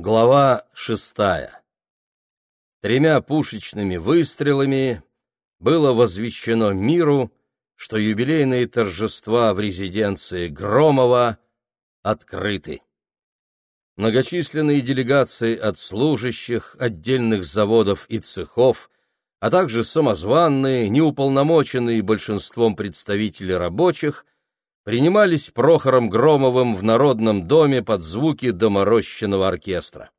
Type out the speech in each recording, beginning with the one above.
Глава шестая. Тремя пушечными выстрелами было возвещено миру, что юбилейные торжества в резиденции Громова открыты. Многочисленные делегации от служащих, отдельных заводов и цехов, а также самозванные, неуполномоченные большинством представители рабочих – принимались Прохором Громовым в Народном доме под звуки доморощенного оркестра.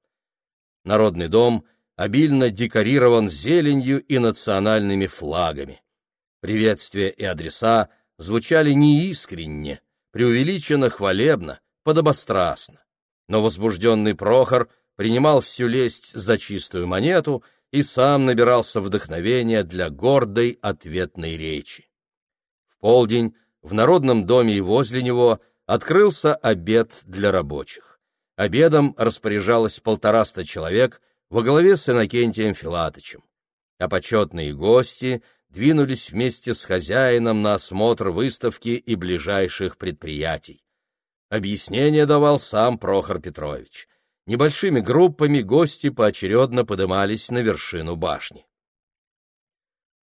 Народный дом обильно декорирован зеленью и национальными флагами. Приветствия и адреса звучали неискренне, преувеличенно хвалебно, подобострастно. Но возбужденный Прохор принимал всю лесть за чистую монету и сам набирался вдохновения для гордой ответной речи. В полдень в Народном доме и возле него открылся обед для рабочих. Обедом распоряжалось полтораста человек во главе с Иннокентием Филатычем. А почетные гости двинулись вместе с хозяином на осмотр выставки и ближайших предприятий. Объяснение давал сам Прохор Петрович. Небольшими группами гости поочередно подымались на вершину башни.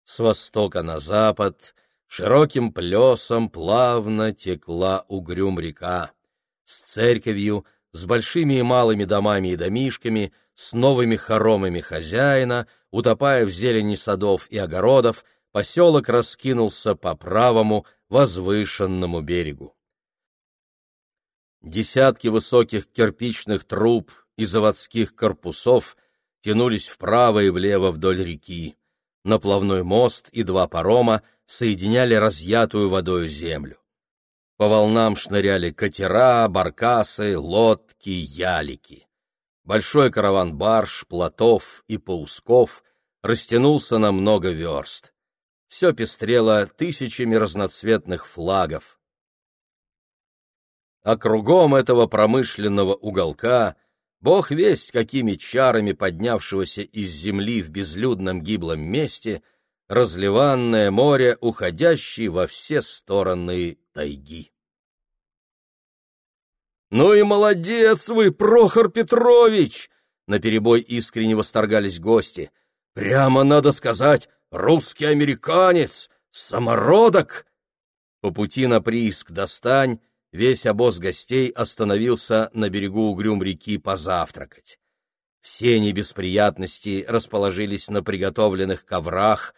С востока на запад Широким плесом плавно текла угрюм река. С церковью, с большими и малыми домами и домишками, с новыми хоромами хозяина, утопая в зелени садов и огородов, поселок раскинулся по правому, возвышенному берегу. Десятки высоких кирпичных труб и заводских корпусов тянулись вправо и влево вдоль реки. Наплавной мост и два парома соединяли разъятую водою землю. По волнам шныряли катера, баркасы, лодки, ялики. Большой караван барж, плотов и паусков растянулся на много верст. Все пестрело тысячами разноцветных флагов. А кругом этого промышленного уголка бог весть какими чарами поднявшегося из земли в безлюдном гиблом месте — разливанное море, уходящее во все стороны тайги. «Ну и молодец вы, Прохор Петрович!» — наперебой искренне восторгались гости. «Прямо, надо сказать, русский американец, самородок!» По пути на прииск «Достань» весь обоз гостей остановился на берегу угрюм реки позавтракать. Все небесприятности расположились на приготовленных коврах,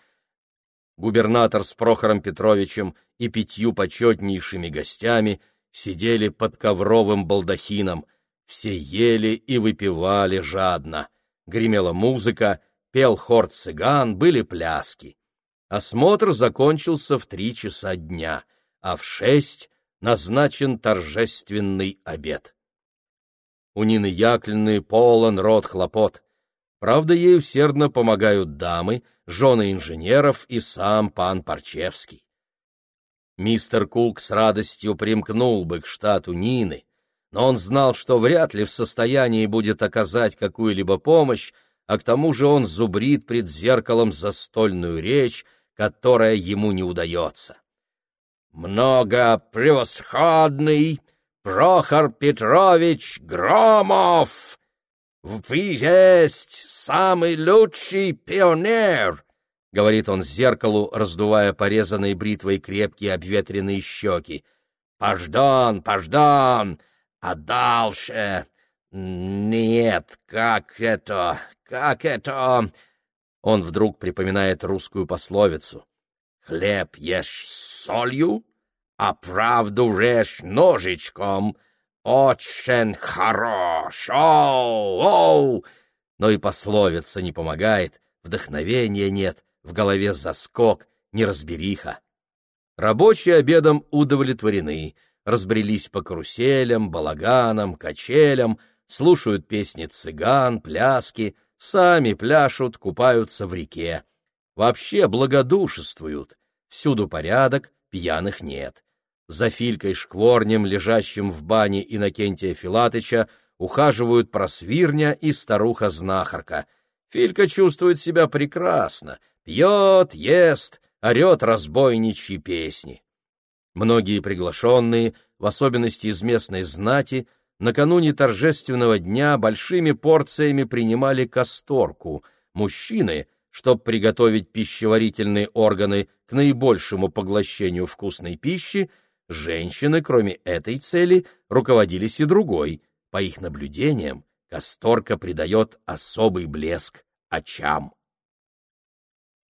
губернатор с Прохором Петровичем и пятью почетнейшими гостями сидели под ковровым балдахином. Все ели и выпивали жадно. Гремела музыка, пел хор цыган, были пляски. Осмотр закончился в три часа дня, а в шесть назначен торжественный обед. У Нины Яковлевны полон рот хлопот. Правда, ей усердно помогают дамы, жены инженеров и сам пан Парчевский. Мистер Кук с радостью примкнул бы к штату Нины, но он знал, что вряд ли в состоянии будет оказать какую-либо помощь, а к тому же он зубрит пред зеркалом застольную речь, которая ему не удается. «Много превосходный Прохор Петрович Громов!» «Вы есть самый лучший пионер!» — говорит он зеркалу, раздувая порезанной бритвой крепкие обветренные щеки. «Пождан, пождан! А дальше...» «Нет, как это... как это...» Он вдруг припоминает русскую пословицу. «Хлеб ешь солью, а правду режь ножичком». «Очень хорош! Оу! Оу!» Но и пословица не помогает, вдохновения нет, в голове заскок, неразбериха. Рабочие обедом удовлетворены, разбрелись по каруселям, балаганам, качелям, слушают песни цыган, пляски, сами пляшут, купаются в реке. Вообще благодушествуют, всюду порядок, пьяных нет. За Филькой Шкворнем, лежащим в бане Иннокентия Филатыча, ухаживают просвирня и старуха-знахарка. Филька чувствует себя прекрасно, пьет, ест, орет разбойничьи песни. Многие приглашенные, в особенности из местной знати, накануне торжественного дня большими порциями принимали касторку. Мужчины, чтобы приготовить пищеварительные органы к наибольшему поглощению вкусной пищи, женщины, кроме этой цели, руководились и другой. По их наблюдениям, касторка придает особый блеск очам.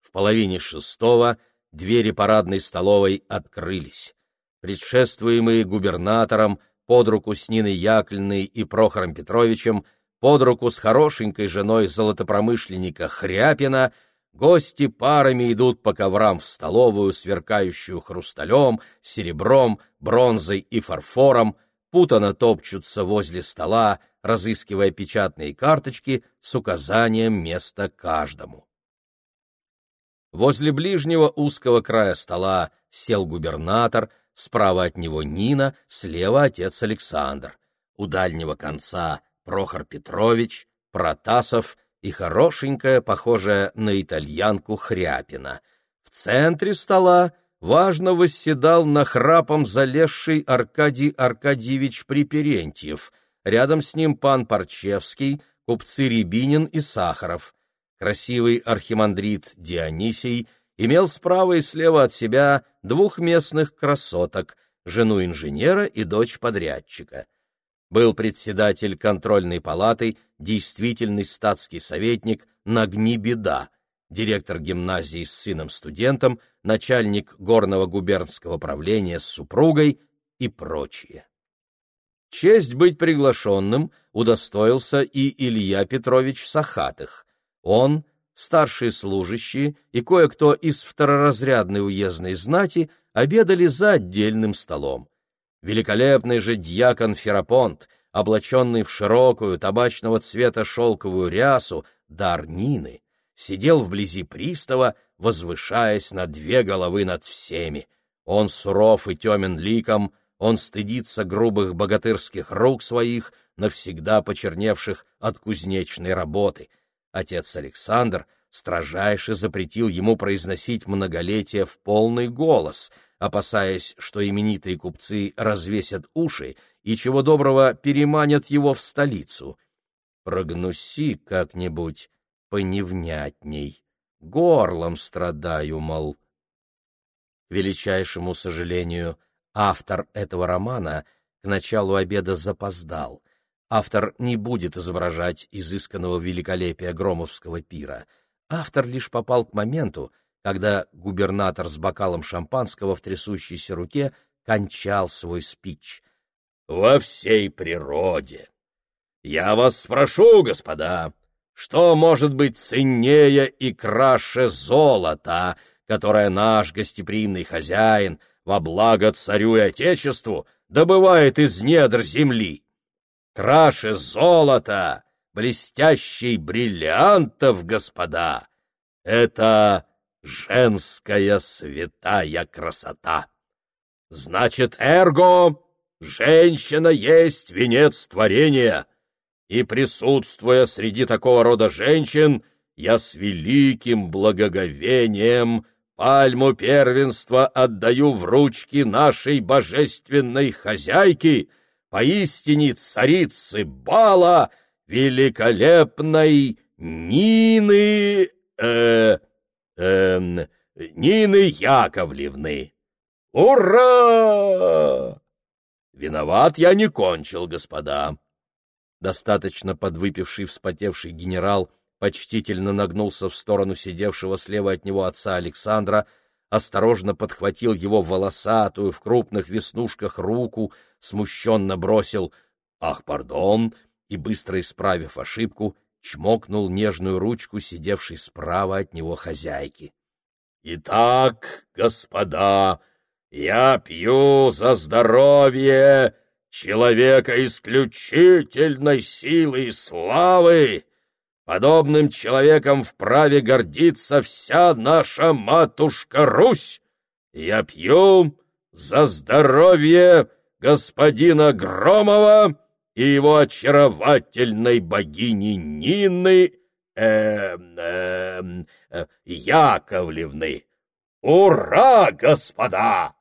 В половине шестого двери парадной столовой открылись. Предшествуемые губернатором, под руку с Ниной Яковлевной и Прохором Петровичем, под руку с хорошенькой женой золотопромышленника Хряпина, гости парами идут по коврам в столовую, сверкающую хрусталем, серебром, бронзой и фарфором, путано топчутся возле стола, разыскивая печатные карточки с указанием места каждому. Возле ближнего узкого края стола сел губернатор, справа от него Нина, слева отец Александр. У дальнего конца Прохор Петрович, Протасов и хорошенькая, похожая на итальянку Хряпина. В центре стола важно восседал на храпом залезший Аркадий Аркадьевич Приперентьев. Рядом с ним пан Парчевский, купцы Рябинин и Сахаров красивый архимандрит Дионисий имел справа и слева от себя двух местных красоток, жену инженера и дочь подрядчика. Был председатель контрольной палаты, действительный статский советник Нагни Беда, директор гимназии с сыном-студентом, начальник горного губернского правления с супругой и прочие. Честь быть приглашенным удостоился и Илья Петрович Сахатых, он, старшие служащие и кое-кто из второразрядной уездной знати обедали за отдельным столом. Великолепный же дьякон Ферапонт, облаченный в широкую табачного цвета шелковую рясу, дар Нины, сидел вблизи пристава, возвышаясь на две головы над всеми. Он суров и темен ликом, он стыдится грубых богатырских рук своих, навсегда почерневших от кузнечной работы — Отец Александр строжайше запретил ему произносить многолетие в полный голос, опасаясь, что именитые купцы развесят уши и чего доброго переманят его в столицу. Прогнуси как-нибудь поневнятней, горлом страдаю, мол. К величайшему сожалению, автор этого романа к началу обеда запоздал — Автор не будет изображать изысканного великолепия громовского пира. Автор лишь попал к моменту, когда губернатор с бокалом шампанского в трясущейся руке кончал свой спич. «Во всей природе! Я вас спрошу, господа, что может быть ценнее и краше золота, которое наш гостеприимный хозяин во благо царю и отечеству добывает из недр земли?» краше золота, блестящей бриллиантов, господа. Это женская святая красота. Значит, эрго, женщина есть венец творения, и, присутствуя среди такого рода женщин, я с великим благоговением пальму первенства отдаю в ручки нашей божественной хозяйки — поистине царицы бала, великолепной Нины... Э, э, Нины Яковлевны. Ура! Виноват я не кончил, господа. Достаточно подвыпивший вспотевший генерал почтительно нагнулся в сторону сидевшего слева от него отца Александра, осторожно подхватил его волосатую в крупных веснушках руку, смущенно бросил «Ах, пардон!» и, быстро исправив ошибку, чмокнул нежную ручку, сидевшей справа от него хозяйки. «Итак, господа, я пью за здоровье человека исключительной силы и славы, Подобным человеком вправе гордиться вся наша матушка Русь. Я пью за здоровье господина Громова и его очаровательной богини Нины э, э, Яковлевны. Ура, господа!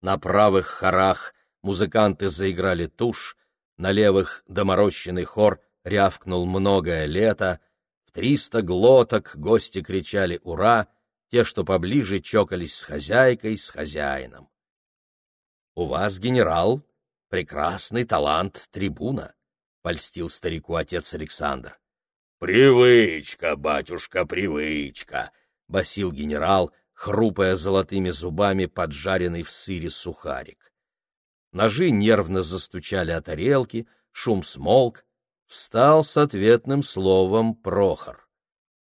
На правых хорах музыканты заиграли тушь, на левых доморощенный хор рявкнул многое лето, в триста глоток гости кричали «Ура!», те, что поближе, чокались с хозяйкой, с хозяином. «У вас, генерал, прекрасный талант трибуна», — польстил старику отец Александр. «Привычка, батюшка, привычка!» — басил генерал, хрупая золотыми зубами поджаренный в сыре сухарик. Ножи нервно застучали о тарелки, шум смолк, встал с ответным словом Прохор.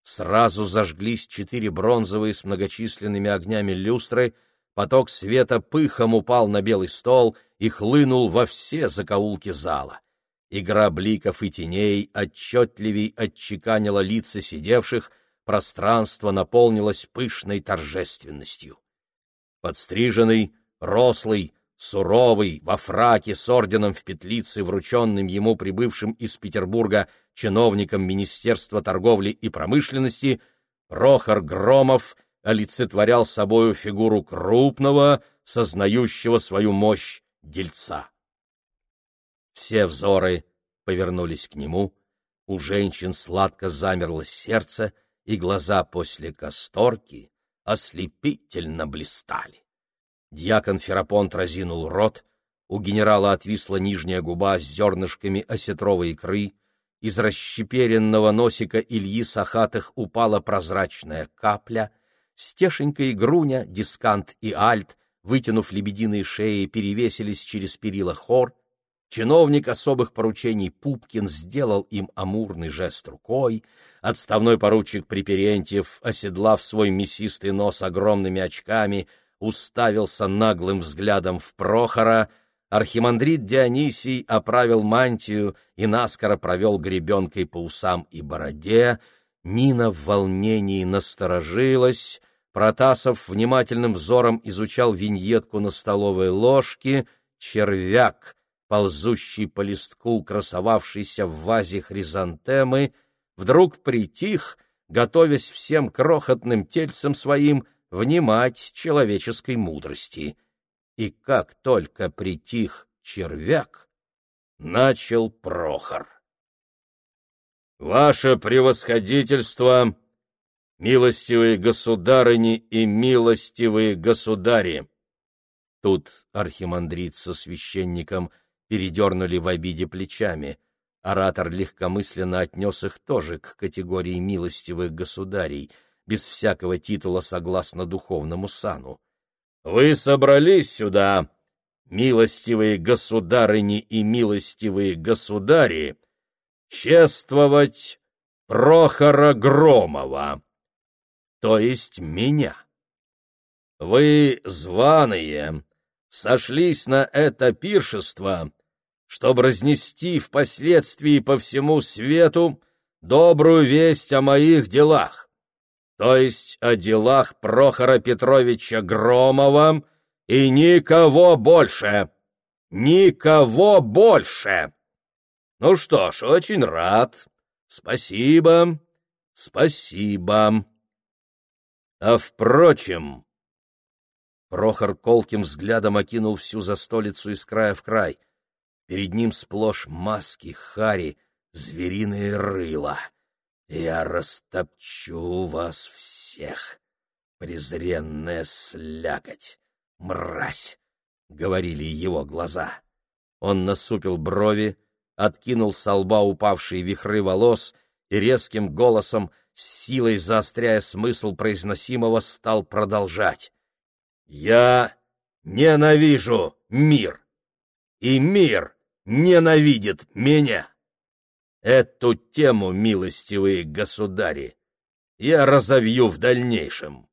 Сразу зажглись четыре бронзовые с многочисленными огнями люстры, поток света пыхом упал на белый стол и хлынул во все закоулки зала. Игра бликов и теней отчетливей отчеканила лица сидевших, пространство наполнилось пышной торжественностью. Подстриженный, рослый, суровый, во фраке с орденом в петлице, врученным ему прибывшим из Петербурга чиновником Министерства торговли и промышленности, Прохор Громов олицетворял собою фигуру крупного, сознающего свою мощь дельца. Все взоры повернулись к нему, у женщин сладко замерло сердце, и глаза после касторки ослепительно блистали. Дьякон Ферапонт разинул рот, у генерала отвисла нижняя губа с зернышками осетровой икры, из расщеперенного носика Ильи Сахатых упала прозрачная капля, Стешенька и Груня, Дискант и Альт, вытянув лебединые шеи, перевесились через перила хор, Чиновник особых поручений Пупкин сделал им амурный жест рукой, отставной поручик Приперентьев, оседлав свой мясистый нос огромными очками, уставился наглым взглядом в Прохора, архимандрит Дионисий оправил мантию и наскоро провел гребенкой по усам и бороде, Нина в волнении насторожилась, Протасов внимательным взором изучал виньетку на столовой ложке, червяк — ползущий по листку, красовавшийся в вазе хризантемы, вдруг притих, готовясь всем крохотным тельцем своим внимать человеческой мудрости. И как только притих червяк, начал Прохор. «Ваше превосходительство, милостивые государыни и милостивые государи!» Тут архимандрит со священником передернули в обиде плечами. Оратор легкомысленно отнес их тоже к категории милостивых государей, без всякого титула согласно духовному сану. «Вы собрались сюда, милостивые государыни и милостивые государи, чествовать Прохора Громова, то есть меня. Вы, званые, сошлись на это пиршество, чтобы разнести впоследствии по всему свету добрую весть о моих делах, то есть о делах Прохора Петровича Громова и никого больше, никого больше. Ну что ж, очень рад. Спасибо, спасибо. А впрочем... Прохор колким взглядом окинул всю застолицу из края в край — Перед ним сплошь маски, хари, звериные рыла. Я растопчу вас всех, презренная слякоть, мразь, — говорили его глаза. Он насупил брови, откинул со лба упавшие вихры волос и резким голосом, с силой заостряя смысл произносимого, стал продолжать. «Я ненавижу мир, и мир ненавидит меня. Эту тему, милостивые государи, я разовью в дальнейшем.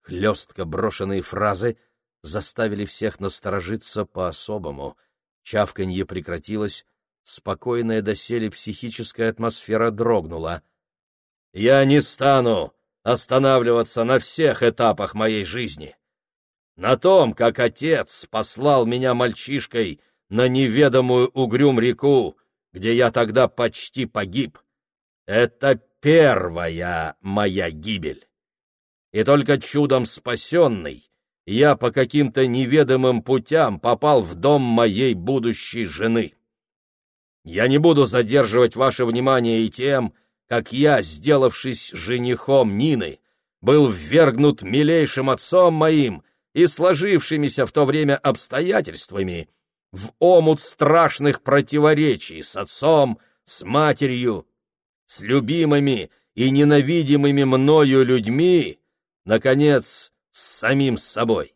Хлестко брошенные фразы заставили всех насторожиться по-особому. Чавканье прекратилось, спокойная доселе психическая атмосфера дрогнула. «Я не стану останавливаться на всех этапах моей жизни. На том, как отец послал меня мальчишкой — на неведомую угрюм реку, где я тогда почти погиб. Это первая моя гибель. И только чудом спасенный, я по каким-то неведомым путям попал в дом моей будущей жены. Я не буду задерживать ваше внимание и тем, как я, сделавшись женихом Нины, был ввергнут милейшим отцом моим и сложившимися в то время обстоятельствами в омут страшных противоречий с отцом, с матерью, с любимыми и ненавидимыми мною людьми, наконец, с самим собой.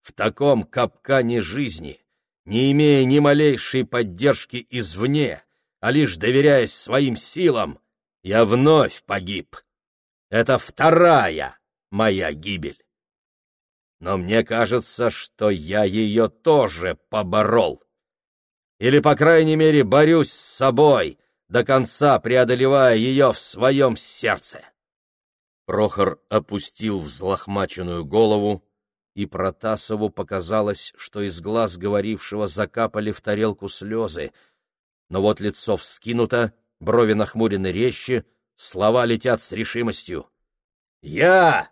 В таком капкане жизни, не имея ни малейшей поддержки извне, а лишь доверяясь своим силам, я вновь погиб. Это вторая моя гибель. Но мне кажется, что я ее тоже поборол. Или, по крайней мере, борюсь с собой, до конца преодолевая ее в своем сердце. Прохор опустил взлохмаченную голову, и Протасову показалось, что из глаз говорившего закапали в тарелку слезы. Но вот лицо вскинуто, брови нахмурены резче, слова летят с решимостью. «Я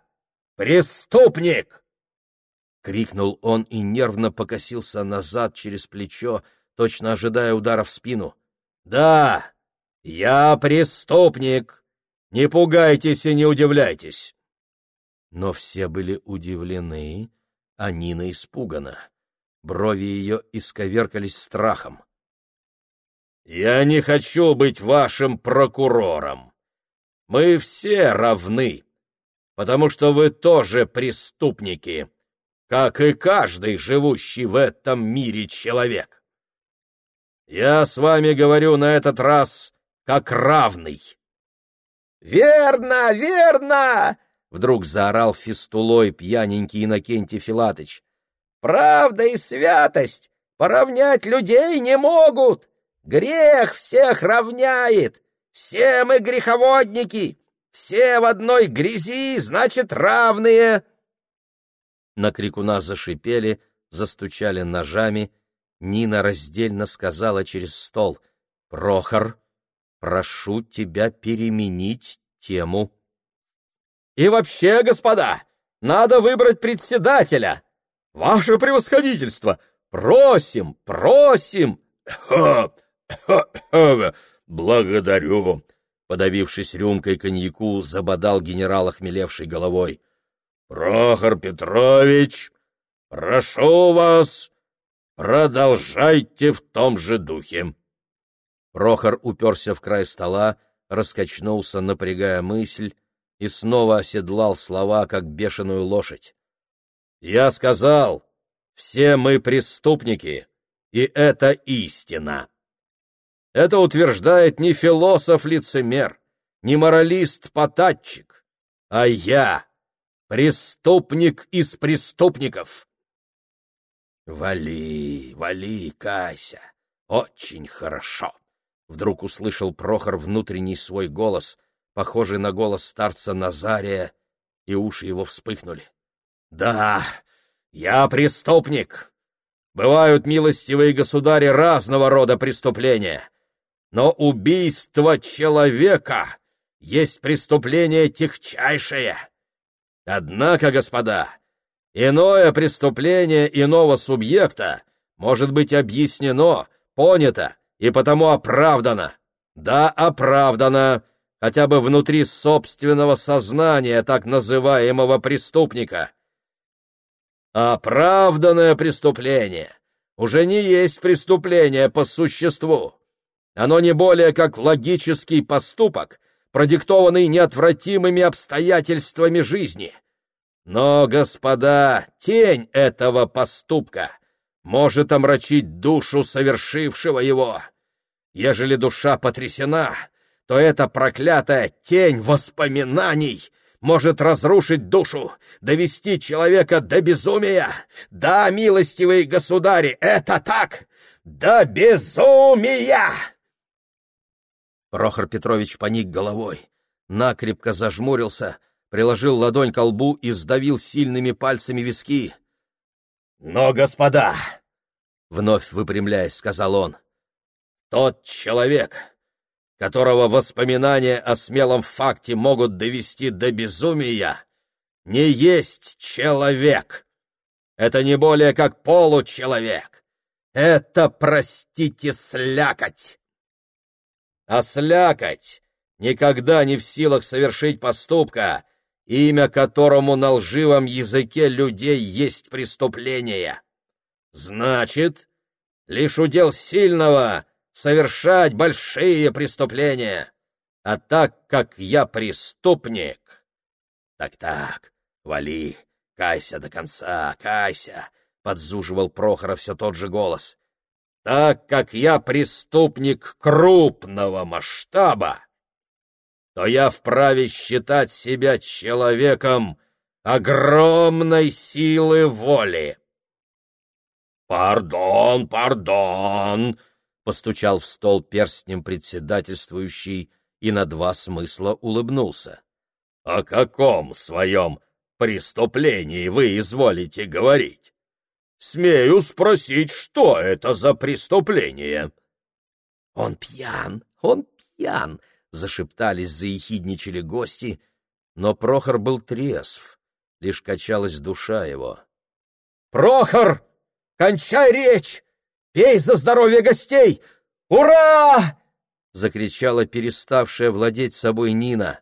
преступник!» — крикнул он и нервно покосился назад через плечо, точно ожидая удара в спину. «Да, я преступник! Не пугайтесь и не удивляйтесь!» Но все были удивлены, а Нина испугана. Брови ее исковеркались страхом. «Я не хочу быть вашим прокурором. Мы все равны, потому что вы тоже преступники, как и каждый живущий в этом мире человек. Я с вами говорю на этот раз как равный». «Верно, верно!» — вдруг заорал фистулой пьяненький Иннокентий Филатыч. «Правда и святость поравнять людей не могут! Грех всех равняет! Все мы греховодники! Все в одной грязи, значит, равные!» На крикуна зашипели, застучали ножами. Нина раздельно сказала через стол. «Прохор, прошу тебя переменить тему». И вообще, господа, надо выбрать председателя. Ваше превосходительство, просим, просим. Благодарю. Подавившись рюмкой коньяку, забодал генерал, охмелевший головой. Прохор Петрович, прошу вас, продолжайте в том же духе. Прохор уперся в край стола, раскачнулся, напрягая мысль, и снова оседлал слова, как бешеную лошадь. «Я сказал, все мы преступники, и это истина. Это утверждает не философ-лицемер, не моралист-потатчик, а я, преступник из преступников». «Вали, вали, Кася, очень хорошо!» Вдруг услышал Прохор внутренний свой голос — похожий на голос старца Назария, и уши его вспыхнули. «Да, я преступник. Бывают, милостивые государи, разного рода преступления, но убийство человека есть преступление техчайшее. Однако, господа, иное преступление иного субъекта может быть объяснено, понято и потому оправдано. Да, оправдано, хотя бы внутри собственного сознания так называемого преступника. Оправданное преступление уже не есть преступление по существу. Оно не более как логический поступок, продиктованный неотвратимыми обстоятельствами жизни. Но, господа, тень этого поступка может омрачить душу совершившего его. Ежели душа потрясена, то эта проклятая тень воспоминаний может разрушить душу, довести человека до безумия. Да, милостивые государи, это так! До безумия!» Прохор Петрович поник головой, накрепко зажмурился, приложил ладонь к лбу и сдавил сильными пальцами виски. «Но, господа!» — вновь выпрямляясь, сказал он. «Тот человек, которого воспоминания о смелом факте могут довести до безумия, не есть человек, Это не более как получеловек. Это, простите, слякоть. А слякоть никогда не в силах совершить поступка, имя которому на лживом языке людей есть преступление. Значит, лишь удел сильного совершать большие преступления. А так как я преступник... Так-так, вали, кайся до конца, кайся, — подзуживал Прохора все тот же голос. Так как я преступник крупного масштаба, то я вправе считать себя человеком огромной силы воли. «Пардон, пардон!» — постучал в стол перстнем председательствующий и на два смысла улыбнулся. «О каком своем преступлении вы изволите говорить? Смею спросить, что это за преступление?» «Он пьян, он пьян!» — зашептались, заехидничали гости, но Прохор был трезв, лишь качалась душа его. «Прохор!» Кончай речь! Пей за здоровье гостей! Ура!» — закричала переставшая владеть собой Нина.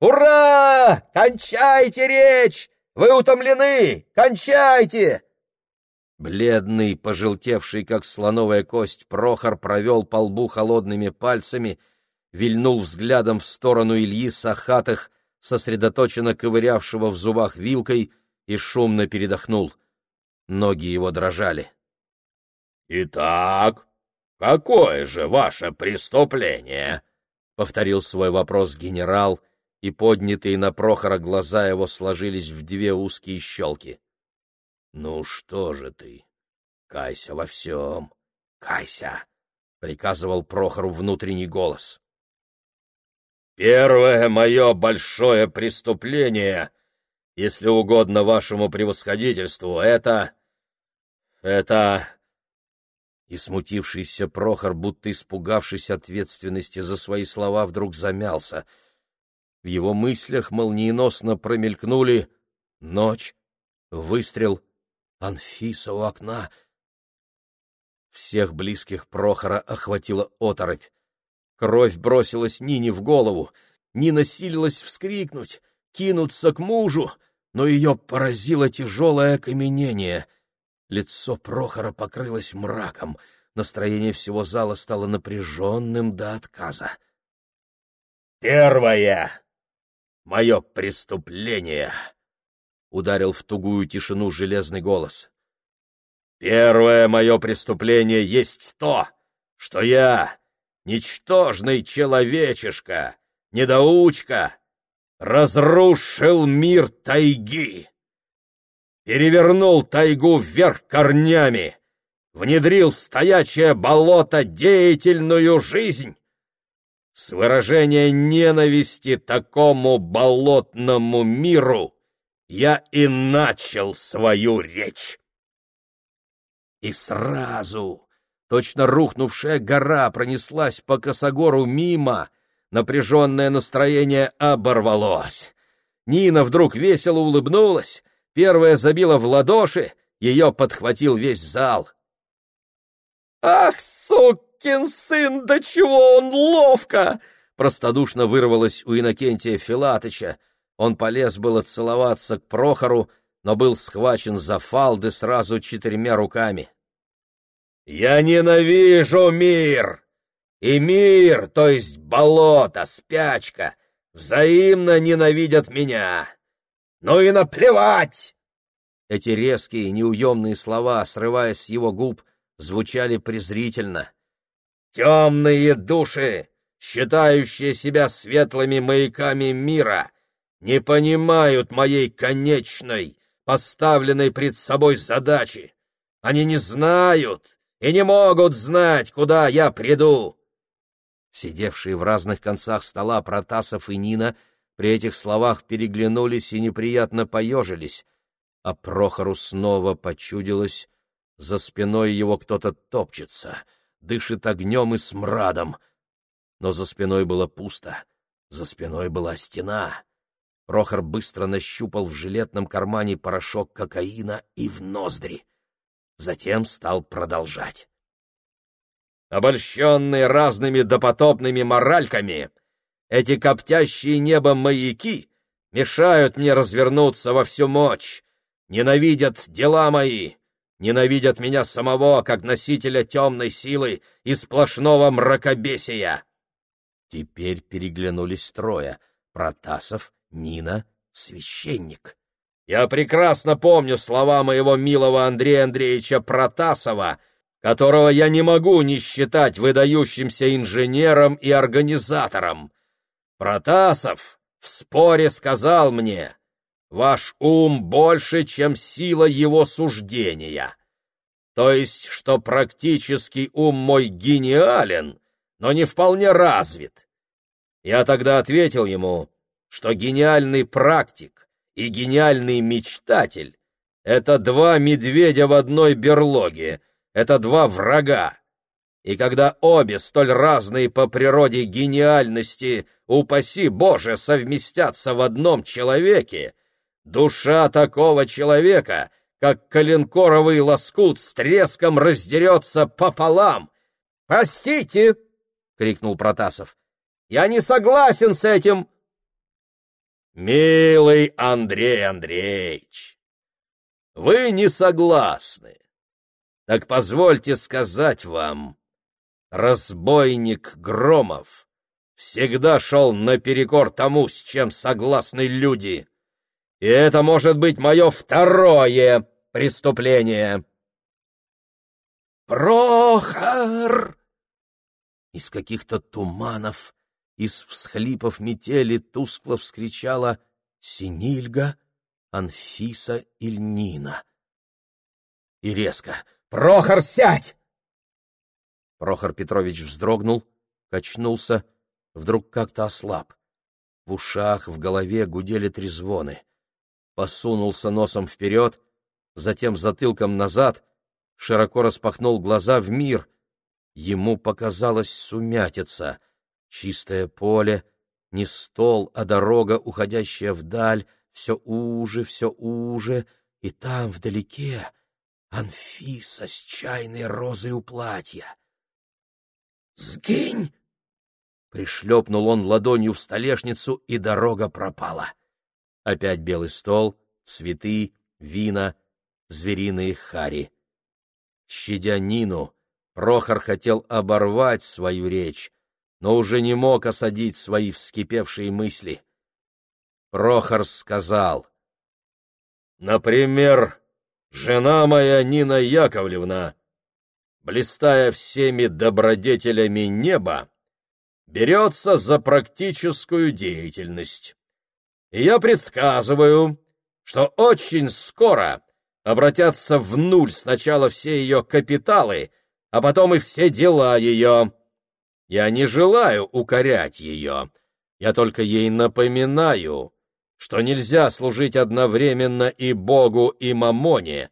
«Ура! Кончайте речь! Вы утомлены! Кончайте!» Бледный, пожелтевший, как слоновая кость, Прохор провел по лбу холодными пальцами, вильнул взглядом в сторону Ильи Сахатых, сосредоточенно ковырявшего в зубах вилкой, и шумно передохнул. Ноги его дрожали. «Итак, какое же ваше преступление?» — повторил свой вопрос генерал, и поднятые на Прохора глаза его сложились в две узкие щелки. «Ну что же ты? Кайся во всем, кайся!» — приказывал Прохору внутренний голос. «Первое мое большое преступление — если угодно вашему превосходительству, это... это...» И смутившийся Прохор, будто испугавшись ответственности за свои слова, вдруг замялся. В его мыслях молниеносно промелькнули ночь, выстрел, Анфиса у окна. Всех близких Прохора охватила оторопь. Кровь бросилась Нине в голову. Нина силилась вскрикнуть кинуться к мужу, но ее поразило тяжелое окаменение. Лицо Прохора покрылось мраком, настроение всего зала стало напряженным до отказа. «Первое! Мое преступление!» — ударил в тугую тишину железный голос. «Первое мое преступление есть то, что я, ничтожный человечишка, недоучка, разрушил мир тайги, перевернул тайгу вверх корнями, внедрил в стоячее болото деятельную жизнь. С выражения ненависти такому болотному миру я и начал свою речь. И сразу, точно рухнувшая гора пронеслась по косогору мимо — Напряженное настроение оборвалось. Нина вдруг весело улыбнулась, первая забила в ладоши, ее подхватил весь зал. «Ах, сукин сын, до чего он ловко!» Простодушно вырвалось у Иннокентия Филатыча. Он полез было целоваться к Прохору, но был схвачен за фалды сразу четырьмя руками. «Я ненавижу мир!» И мир, то есть болото, спячка, взаимно ненавидят меня. Ну и наплевать!» Эти резкие, неуемные слова, срываясь с его губ, звучали презрительно. «Темные души, считающие себя светлыми маяками мира, не понимают моей конечной, поставленной пред собой задачи. Они не знают и не могут знать, куда я приду. Сидевшие в разных концах стола Протасов и Нина при этих словах переглянулись и неприятно поежились, а Прохору снова почудилось, за спиной его кто-то топчется, дышит огнем и смрадом. Но за спиной было пусто, за спиной была стена. Прохор быстро нащупал в жилетном кармане порошок кокаина и в ноздри. Затем стал продолжать. Обольщенные разными допотопными моральками, эти коптящие небом маяки мешают мне развернуться во всю мощь, ненавидят дела мои, ненавидят меня самого, как носителя темной силы и сплошного мракобесия. Теперь переглянулись трое — Протасов, Нина, священник. Я прекрасно помню слова моего милого Андрея Андреевича Протасова, которого я не могу не считать выдающимся инженером и организатором. Протасов в споре сказал мне, «Ваш ум больше, чем сила его суждения». То есть, что практический ум мой гениален, но не вполне развит. Я тогда ответил ему, что гениальный практик и гениальный мечтатель — это два медведя в одной берлоге, это два врага. И когда обе столь разные по природе гениальности, упаси Боже, совместятся в одном человеке, душа такого человека, как коленкоровый лоскут, с треском раздерется пополам. «Простите!» — крикнул Протасов. «Я не согласен с этим!» «Милый Андрей Андреевич, вы не согласны. Так позвольте сказать вам, разбойник Громов всегда шел наперекор тому, с чем согласны люди. И это может быть мое второе преступление. «Прохор!» Из каких-то туманов, из всхлипов метели тускло вскричала Синильга, Анфиса Ильнина. И резко «Прохор, сядь!» Прохор Петрович вздрогнул, качнулся, вдруг как-то ослаб. В ушах, в голове гудели трезвоны. Посунулся носом вперед, затем затылком назад, широко распахнул глаза в мир. Ему показалось сумятица. Чистое поле, не стол, а дорога, уходящая вдаль, все уже, все уже, и там, вдалеке, Анфиса с чайной розой у платья. «Сгинь!» Пришлепнул он ладонью в столешницу, и дорога пропала. Опять белый стол, цветы, вина, звериные хари. Щадя Нину, Прохор хотел оборвать свою речь, но уже не мог осадить свои вскипевшие мысли. Прохор сказал, «Например, жена моя Нина Яковлевна, блистая всеми добродетелями неба, берется за практическую деятельность. И я предсказываю, что очень скоро обратятся в нуль сначала все ее капиталы, а потом и все дела ее. Я не желаю укорять ее, я только ей напоминаю, что нельзя служить одновременно и Богу, и Мамоне,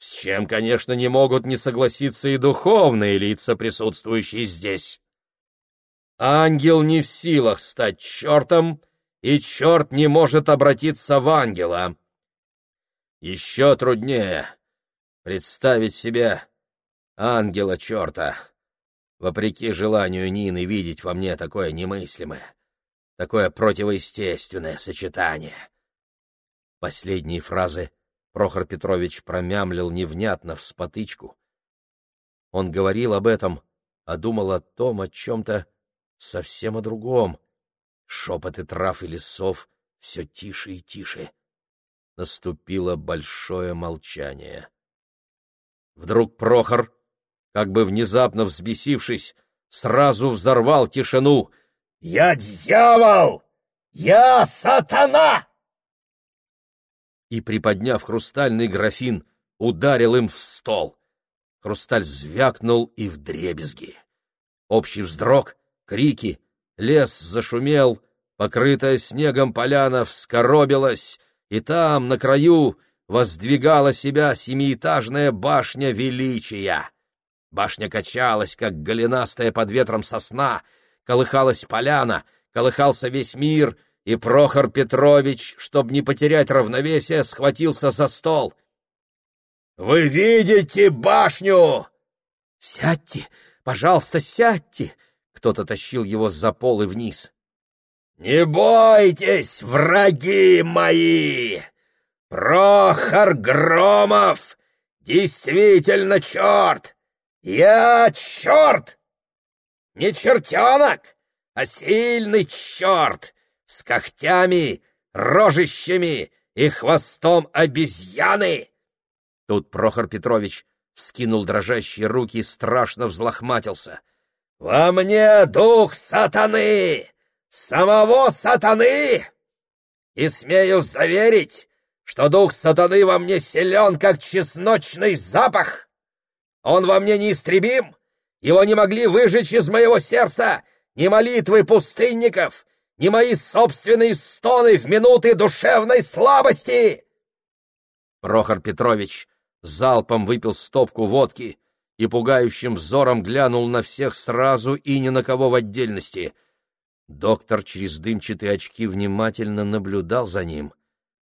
с чем, конечно, не могут не согласиться и духовные лица, присутствующие здесь. Ангел не в силах стать чертом, и черт не может обратиться в ангела. Еще труднее представить себе ангела-черта, вопреки желанию Нины видеть во мне такое немыслимое, такое противоестественное сочетание. Последние фразы Прохор Петрович промямлил невнятно в спотычку. Он говорил об этом, а думал о том, о чем-то, совсем о другом. Шепоты трав и лесов все тише и тише. Наступило большое молчание. Вдруг Прохор, как бы внезапно взбесившись, сразу взорвал тишину. «Я дьявол! Я сатана!» И, приподняв хрустальный графин, ударил им в стол. Хрусталь звякнул и вдребезги. Общий вздрог, крики, лес зашумел, покрытая снегом поляна вскоробилась, и там, на краю, воздвигала себя семиэтажная башня величия. Башня качалась, как голенастая под ветром сосна, колыхалась поляна, колыхался весь мир, и Прохор Петрович, чтобы не потерять равновесие, схватился за стол. «Вы видите башню?» «Сядьте, пожалуйста, сядьте!» Кто-то тащил его за пол и вниз. «Не бойтесь, враги мои! Прохор Громов действительно черт! Я черт! Не чертенок, а сильный черт с когтями, рожищами и хвостом обезьяны!» Тут Прохор Петрович вскинул дрожащие руки и страшно взлохматился. «Во мне дух сатаны! Самого сатаны! И смею заверить, что дух сатаны во мне силен, как чесночный запах! Он во мне неистребим! Его не могли выжечь из моего сердца ни молитвы пустынников, ни мои собственные стоны в минуты душевной слабости!» Прохор Петрович залпом выпил стопку водки и пугающим взором глянул на всех сразу и ни на кого в отдельности. Доктор через дымчатые очки внимательно наблюдал за ним.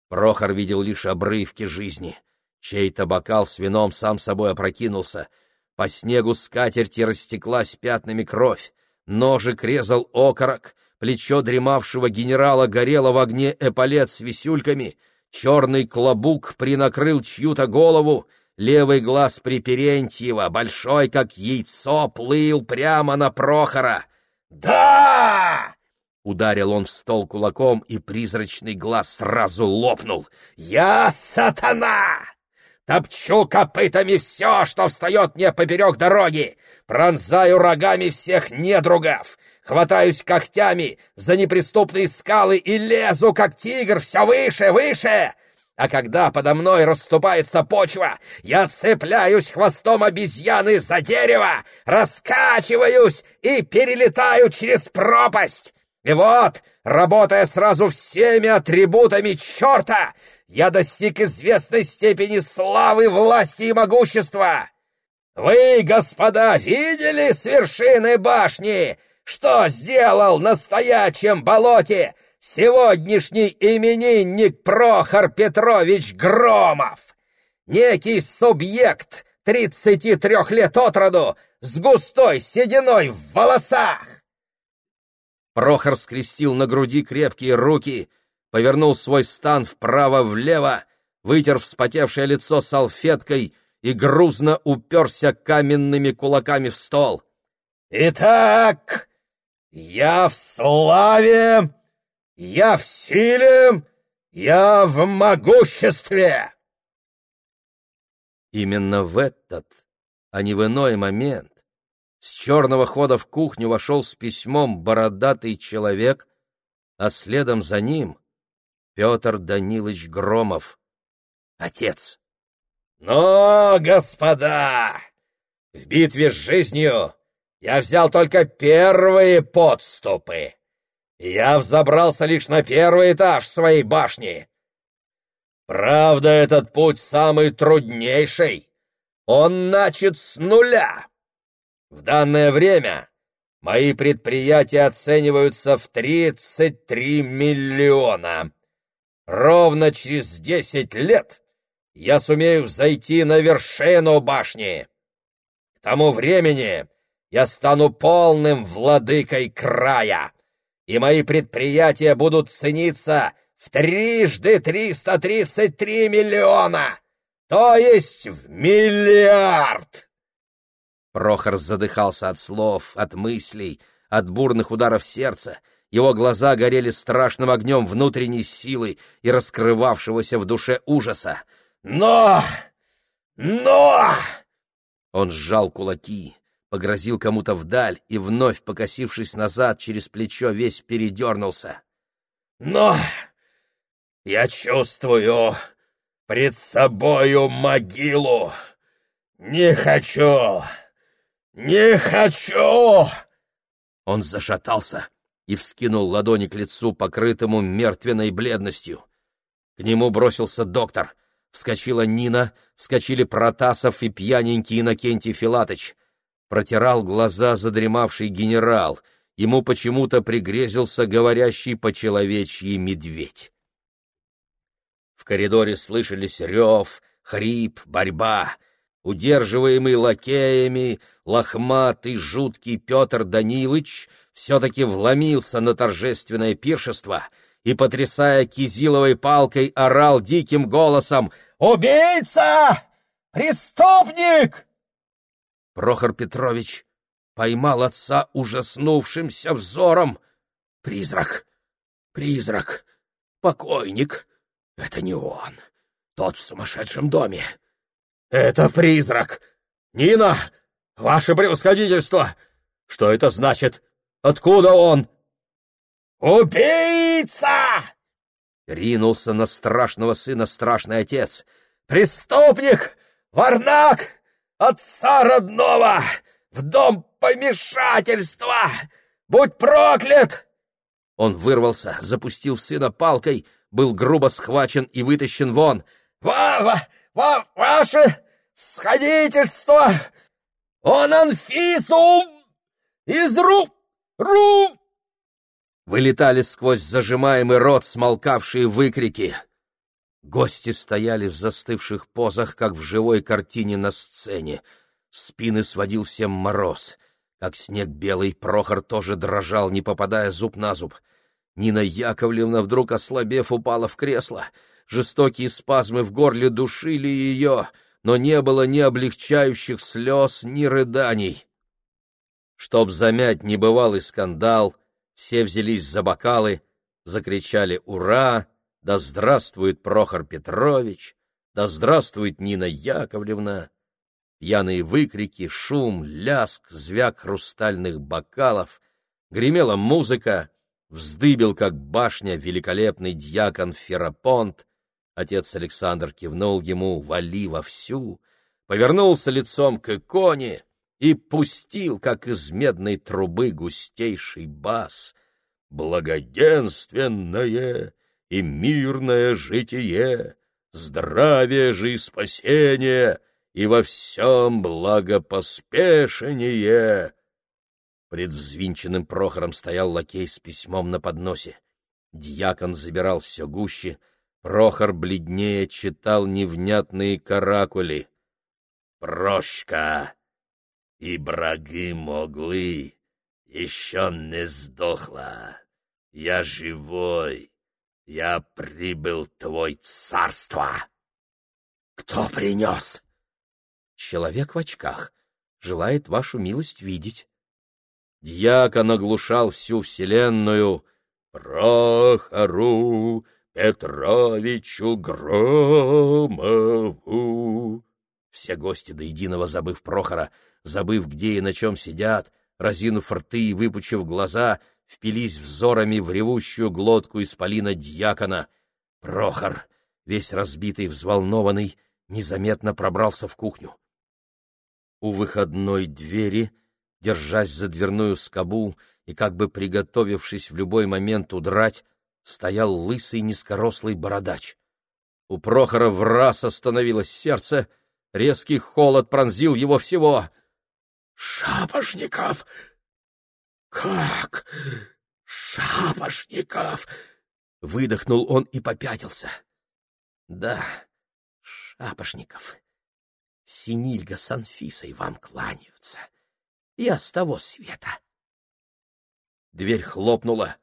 Прохор видел лишь обрывки жизни. Чей-то бокал с вином сам собой опрокинулся. По снегу скатерти растеклась пятнами кровь. Ножик резал окорок, плечо дремавшего генерала горело в огне эполет с висюльками — Черный клобук принакрыл чью-то голову, левый глаз Приперентьева, большой как яйцо, плыл прямо на Прохора. «Да!» — ударил он в стол кулаком, и призрачный глаз сразу лопнул. «Я сатана! Топчу копытами все, что встает мне поперек дороги! Пронзаю рогами всех недругов! хватаюсь когтями за неприступные скалы и лезу, как тигр, все выше, выше. А когда подо мной расступается почва, я цепляюсь хвостом обезьяны за дерево, раскачиваюсь и перелетаю через пропасть. И вот, работая сразу всеми атрибутами черта, я достиг известной степени славы, власти и могущества. Вы, господа, видели с вершины башни что сделал на стоячем болоте сегодняшний именинник Прохор Петрович Громов? Некий субъект тридцати трех лет от роду с густой сединой в волосах. Прохор скрестил на груди крепкие руки, повернул свой стан вправо-влево, вытер вспотевшее лицо салфеткой и грузно уперся каменными кулаками в стол. «Итак, я в славе, я в силе, я в могуществе. Именно в этот, а не в иной момент, с черного хода в кухню вошел с письмом бородатый человек, а следом за ним Петр Данилович Громов, отец. «Но, господа, в битве с жизнью я взял только первые подступы. Я взобрался лишь на первый этаж своей башни. Правда, этот путь самый труднейший. Он начат с нуля. В данное время мои предприятия оцениваются в 33 миллиона. Ровно через 10 лет я сумею взойти на вершину башни. К тому времени я стану полным владыкой края, и мои предприятия будут цениться в трижды триста тридцать три миллиона, то есть в миллиард!» Прохор задыхался от слов, от мыслей, от бурных ударов сердца. Его глаза горели страшным огнем внутренней силы и раскрывавшегося в душе ужаса. «Но! Но!» Он сжал кулаки, погрозил кому-то вдаль и, вновь покосившись назад через плечо, весь передернулся. «Но я чувствую пред собою могилу. Не хочу! Не хочу!» Он зашатался и вскинул ладони к лицу, покрытому мертвенной бледностью. К нему бросился доктор. Вскочила Нина, вскочили Протасов и пьяненький Иннокентий Филатыч протирал глаза задремавший генерал, ему почему-то пригрезился говорящий по-человечьи медведь. В коридоре слышались рев, хрип, борьба. Удерживаемый лакеями, лохматый, жуткий Петр Данилыч все-таки вломился на торжественное пиршество и, потрясая кизиловой палкой, орал диким голосом «Убийца! Преступник!» Прохор Петрович поймал отца ужаснувшимся взором. «Призрак! Призрак! Покойник! Это не он! Тот в сумасшедшем доме! Это призрак! Нина! Ваше превосходительство! Что это значит? Откуда он?» «Убийца!» Ринулся на страшного сына страшный отец. «Преступник! Варнак! Отца родного! В дом помешательства! Будь проклят!» Он вырвался, запустил сына палкой, был грубо схвачен и вытащен вон. «Ва, ва, ва, ваше сходительство! Он Анфису из ру... ру...» Вылетали сквозь зажимаемый рот смолкавшие выкрики. Гости стояли в застывших позах, как в живой картине на сцене. Спины сводил всем мороз. Как снег белый, Прохор тоже дрожал, не попадая зуб на зуб. Нина Яковлевна, вдруг ослабев, упала в кресло. Жестокие спазмы в горле душили ее, но не было ни облегчающих слез, ни рыданий. Чтоб замять небывалый скандал, все взялись за бокалы, закричали «Ура!» Да здравствует Прохор Петрович! Да здравствует Нина Яковлевна! Пьяные выкрики, шум, ляск, звяк хрустальных бокалов. Гремела музыка, вздыбил, как башня, великолепный дьякон Ферапонт. Отец Александр кивнул ему «Вали вовсю!» повернулся лицом к иконе и пустил, как из медной трубы, густейший бас. «Благоденственное!» и мирное житие, здравие же и спасение, и во всем благопоспешение. Пред взвинченным Прохором стоял лакей с письмом на подносе. Дьякон забирал все гуще, Прохор бледнее читал невнятные каракули. «Прошка! И браги могли, еще не сдохла. Я живой, я прибыл твой царство. Кто принес? Человек в очках. Желает вашу милость видеть. Дьякон оглушал всю вселенную. Прохору Петровичу Громову. Все гости до единого, забыв Прохора, забыв, где и на чем сидят, разинув рты и выпучив глаза, впились взорами в ревущую глотку исполина дьякона. Прохор, весь разбитый, взволнованный, незаметно пробрался в кухню. У выходной двери, держась за дверную скобу и как бы приготовившись в любой момент удрать, стоял лысый низкорослый бородач. У Прохора в раз остановилось сердце, резкий холод пронзил его всего. «Шапошников!» «Как? Шапошников!» — выдохнул он и попятился. «Да, Шапошников, Синильга с Анфисой вам кланяются. Я с того света». Дверь хлопнула.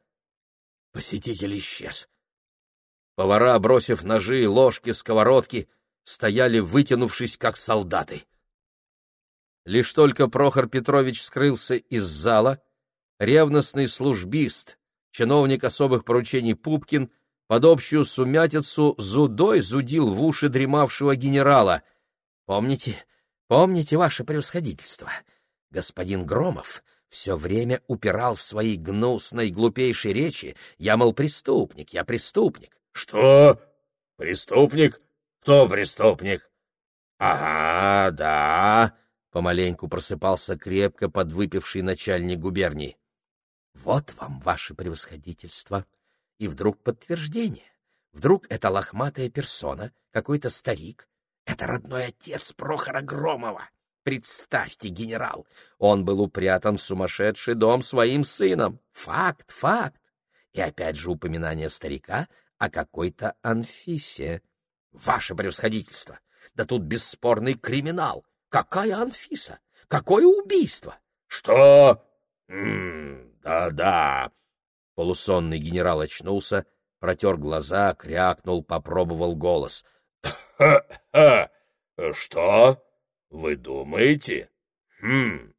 Посетитель исчез. Повара, бросив ножи, ложки, сковородки, стояли, вытянувшись, как солдаты. Лишь только Прохор Петрович скрылся из зала — ревностный службист, чиновник особых поручений Пупкин, под общую сумятицу зудой зудил в уши дремавшего генерала. «Помните, помните ваше превосходительство? Господин Громов все время упирал в своей гнусной, глупейшей речи, я, мол, преступник, я преступник». «Что? Преступник? Кто преступник?» «Ага, да», — помаленьку просыпался крепко подвыпивший начальник губернии. Вот вам ваше превосходительство. И вдруг подтверждение. Вдруг это лохматая персона, какой-то старик. Это родной отец Прохора Громова. Представьте, генерал, он был упрятан в сумасшедший дом своим сыном. Факт, факт. И опять же упоминание старика о какой-то Анфисе. Ваше превосходительство! Да тут бесспорный криминал. Какая Анфиса? Какое убийство? Что? Да-да. Полусонный генерал очнулся, протер глаза, крякнул, попробовал голос. Ха-ха! Что? Вы думаете? Хм.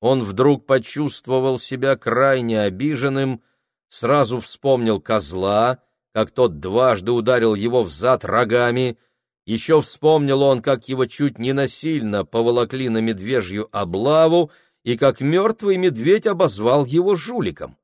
Он вдруг почувствовал себя крайне обиженным, сразу вспомнил козла, как тот дважды ударил его в зад рогами, еще вспомнил он, как его чуть не насильно поволокли на медвежью облаву и как мертвый медведь обозвал его жуликом.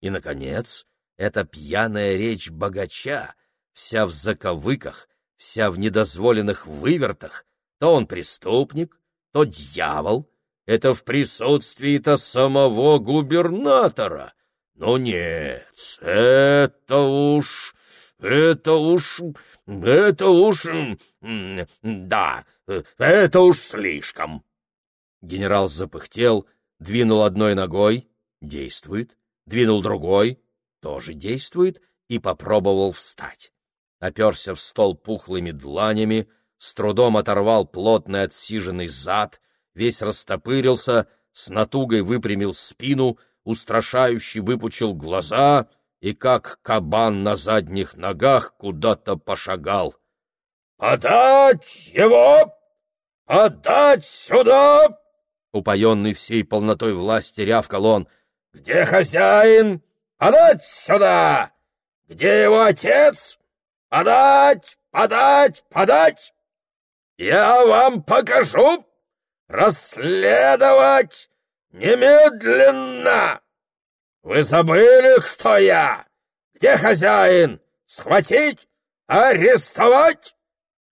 И, наконец, эта пьяная речь богача, вся в заковыках, вся в недозволенных вывертах, то он преступник, то дьявол, это в присутствии-то самого губернатора. Но нет, это уж... Это уж... Это уж... Да, это уж слишком. Генерал запыхтел, двинул одной ногой, действует, двинул другой, тоже действует, и попробовал встать. Оперся в стол пухлыми дланями, с трудом оторвал плотный отсиженный зад, весь растопырился, с натугой выпрямил спину, устрашающе выпучил глаза и, как кабан на задних ногах, куда-то пошагал. «Подать его! Подать сюда!» Упоенный всей полнотой власти рявкал он. «Где хозяин? Подать сюда! Где его отец? Подать, подать, подать!» Я вам покажу! Расследовать немедленно! Вы забыли, кто я? Где хозяин? Схватить? Арестовать?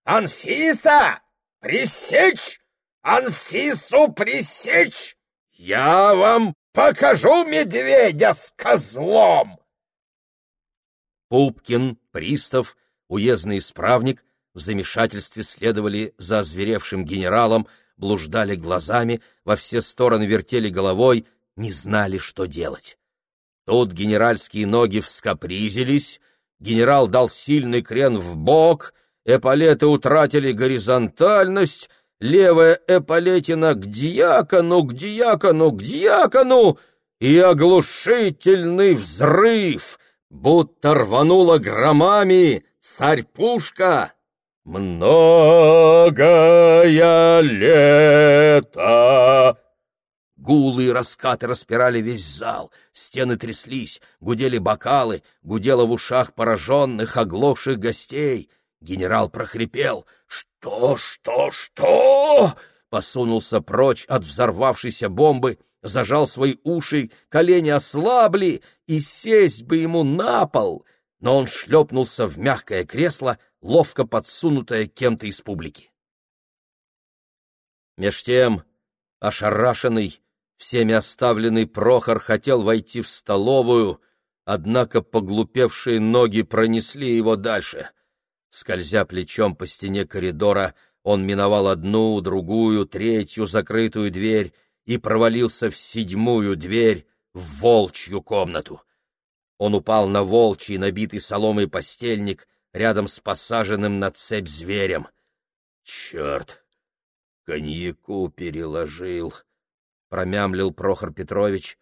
Анфиса! Пресечь! Анфису пресечь! Я вам покажу медведя с козлом!» Пупкин, пристав, уездный исправник — в замешательстве следовали за озверевшим генералом, блуждали глазами, во все стороны вертели головой, не знали, что делать. Тут генеральские ноги вскопризились, генерал дал сильный крен в бок, эполеты утратили горизонтальность, левая эполетина к диакону, к диакону, к диакону, и оглушительный взрыв, будто рвануло громами царь-пушка Многое лето! Гулы и раскаты распирали весь зал, стены тряслись, гудели бокалы, гудело в ушах пораженных, оглохших гостей. Генерал прохрипел «Что, что, что?» Посунулся прочь от взорвавшейся бомбы, зажал свои уши, колени ослабли, и сесть бы ему на пол, но он шлепнулся в мягкое кресло, ловко подсунутое кем-то из публики. Меж тем, ошарашенный, всеми оставленный Прохор хотел войти в столовую, однако поглупевшие ноги пронесли его дальше. Скользя плечом по стене коридора, он миновал одну, другую, третью закрытую дверь и провалился в седьмую дверь, в волчью комнату. Он упал на волчий, набитый соломой постельник, рядом с посаженным на цепь зверем. «Черт! Коньяку переложил!» — промямлил Прохор Петрович,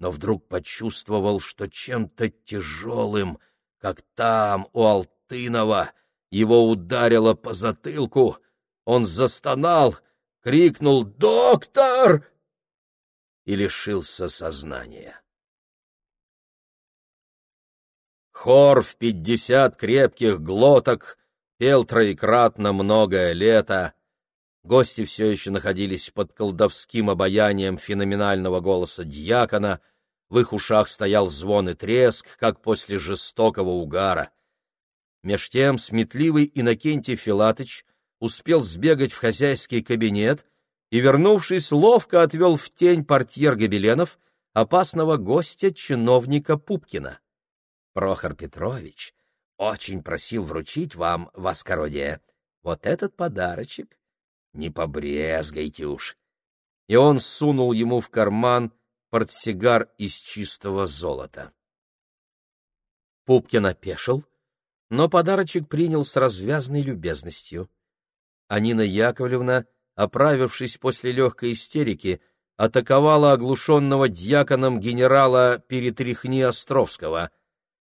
но вдруг почувствовал, что чем-то тяжелым, как там, у Алтынова, его ударило по затылку. Он застонал, крикнул «Доктор!» и лишился сознания. Хор в пятьдесят крепких глоток пел троекратно многое лето. Гости все еще находились под колдовским обаянием феноменального голоса дьякона, в их ушах стоял звон и треск, как после жестокого угара. Меж тем сметливый Иннокентий Филатыч успел сбегать в хозяйский кабинет и, вернувшись, ловко отвел в тень портьер гобеленов опасного гостя чиновника Пупкина. Прохор Петрович очень просил вручить вам, воскородие, вот этот подарочек не побрезгайте уж. И он сунул ему в карман портсигар из чистого золота. Пупкин опешил, но подарочек принял с развязной любезностью. Анина Яковлевна, оправившись после легкой истерики, атаковала оглушенного дьяконом генерала Перетряхни Островского.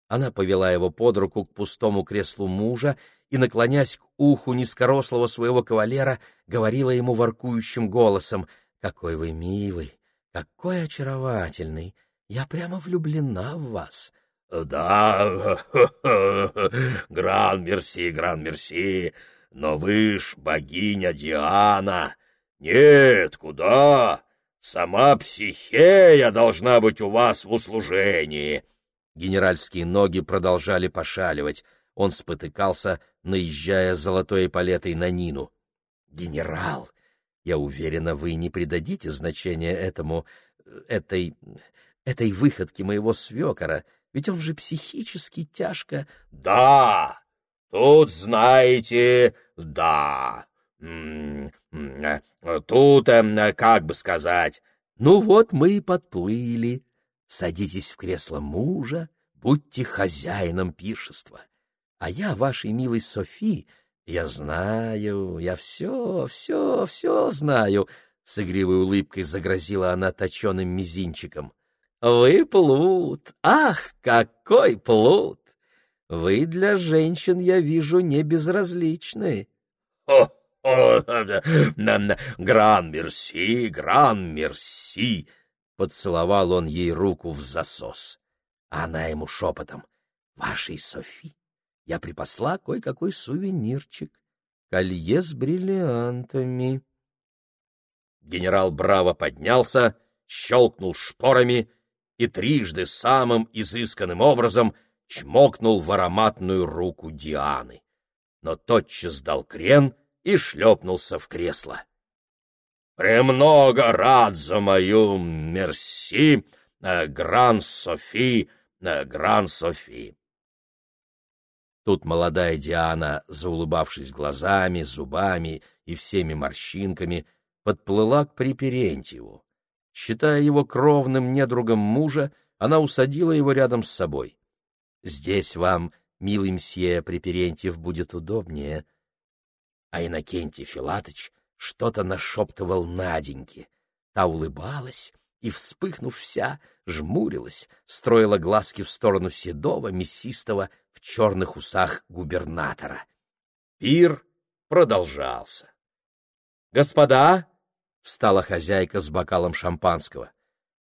Она повела его под руку к пустому креслу мужа и, наклонясь к уху низкорослого своего кавалера, говорила ему воркующим голосом «Какой вы милый, какой очаровательный! Я прямо влюблена в вас!» «Да, гран-мерси, гран-мерси, но вы ж богиня Диана! Нет, куда? Сама психея должна быть у вас в услужении!» Генеральские ноги продолжали пошаливать. Он спотыкался, наезжая золотой палетой на Нину. «Генерал, я уверена, вы не придадите значения этому... этой... этой выходке моего свекора, ведь он же психически тяжко...» «Да, тут, знаете, да. Тут, эм, как бы сказать...» «Ну вот мы и подплыли. Садитесь в кресло мужа, будьте хозяином пиршества. А я, вашей милой Софи, я знаю, я все, все, все знаю, — с игривой улыбкой загрозила она точеным мизинчиком. — Вы плут! Ах, какой плут! Вы для женщин, я вижу, не безразличны. — Гран-мерси, гран-мерси! Поцеловал он ей руку в засос. Она ему шепотом. — Вашей Софи, я припасла кое-какой сувенирчик. Колье с бриллиантами. Генерал Браво поднялся, щелкнул шпорами и трижды самым изысканным образом чмокнул в ароматную руку Дианы. Но тотчас дал крен и шлепнулся в кресло. «Премного рад за мою мерси, э, Гран-Софи, э, Гран-Софи!» Тут молодая Диана, заулыбавшись глазами, зубами и всеми морщинками, подплыла к Приперентьеву. Считая его кровным недругом мужа, она усадила его рядом с собой. «Здесь вам, милый мсье Приперентьев, будет удобнее». А Иннокентий Филатыч что-то нашептывал Наденьке. Та улыбалась и, вспыхнув вся, жмурилась, строила глазки в сторону седого, мясистого, в черных усах губернатора. Пир продолжался. «Господа!» — встала хозяйка с бокалом шампанского.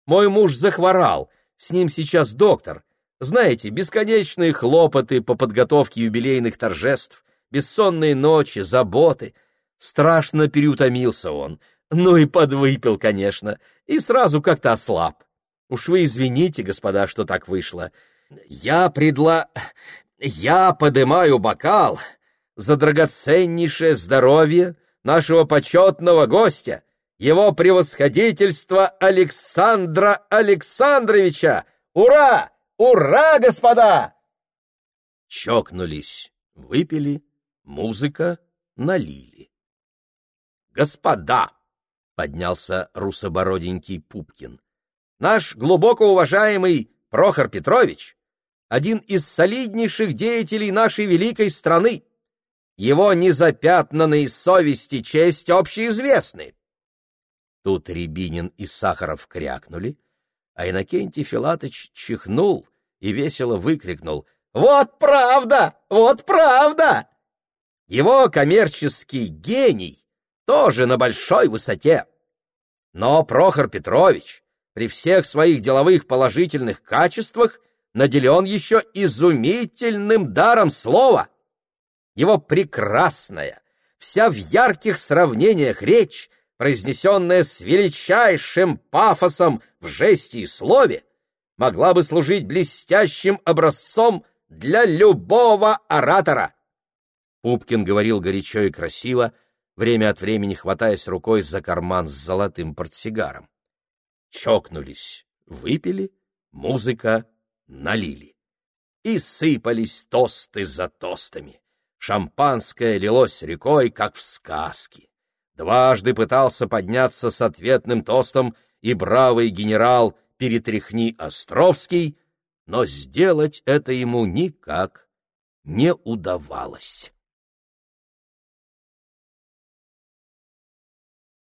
«Мой муж захворал, с ним сейчас доктор. Знаете, бесконечные хлопоты по подготовке юбилейных торжеств, бессонные ночи, заботы — Страшно переутомился он, ну и подвыпил, конечно, и сразу как-то ослаб. Уж вы извините, господа, что так вышло. Я предла... Я подымаю бокал за драгоценнейшее здоровье нашего почетного гостя, его превосходительство Александра Александровича! Ура! Ура, господа! Чокнулись, выпили, музыка налили. «Господа!» — поднялся русобороденький Пупкин. «Наш глубоко уважаемый Прохор Петрович — один из солиднейших деятелей нашей великой страны. Его незапятнанные совести честь общеизвестны». Тут Рябинин и Сахаров крякнули, а Иннокентий Филатыч чихнул и весело выкрикнул «Вот правда! Вот правда!» Его коммерческий гений тоже на большой высоте. Но Прохор Петрович при всех своих деловых положительных качествах наделен еще изумительным даром слова. Его прекрасная, вся в ярких сравнениях речь, произнесенная с величайшим пафосом в жесте и слове, могла бы служить блестящим образцом для любого оратора. Пупкин говорил горячо и красиво, время от времени хватаясь рукой за карман с золотым портсигаром. Чокнулись, выпили, музыка налили. И сыпались тосты за тостами. Шампанское лилось рекой, как в сказке. Дважды пытался подняться с ответным тостом и бравый генерал «Перетряхни Островский», но сделать это ему никак не удавалось.